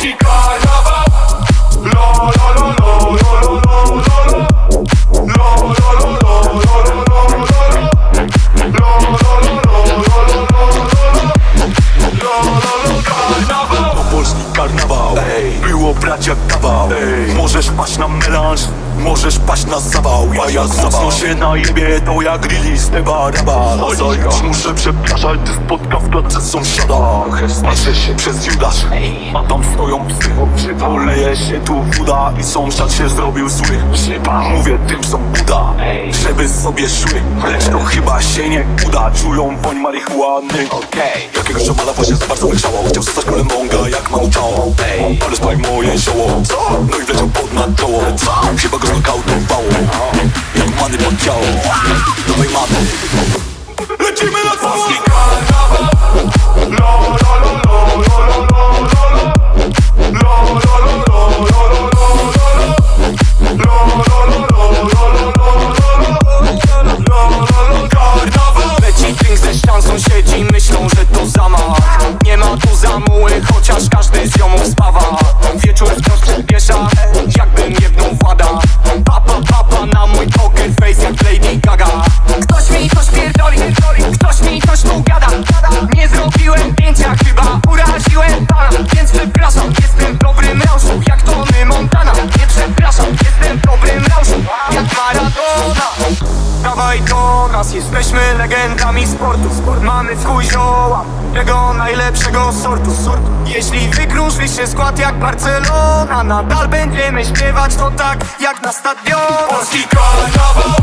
Antifa Ej, było brać jak kawał. Ej, możesz paść na melanż Możesz paść na zawał. A ja mocno się najebie To jak Lili z Eba Raba Zajdź muszę przepraszać Ty spotka w klatce sąsiada. Patrzę się przez Judasz A tam stoją psy. Poleje się tu woda I sąsiad się zrobił zły. Mówię tym są Buda. Żeby sobie szły. Lecz to chyba się nie uda? Czują woń marihuany. Jakiegoś ziomala właśnie za bardzo wygrzało Chciał zostać królem bonga jak mam ciało. Ale spaj moje zioło. No i wleciał pod na czoło. Chyba go znokautowało Jak many pod ciało. Dawaj maty jesteśmy legendami sportu. Mamy w chuj zioła, tego najlepszego sortu. Jeśli wykruszliście skład jak Barcelona Nadal będziemy śpiewać to tak jak na stadionie Polski karnawał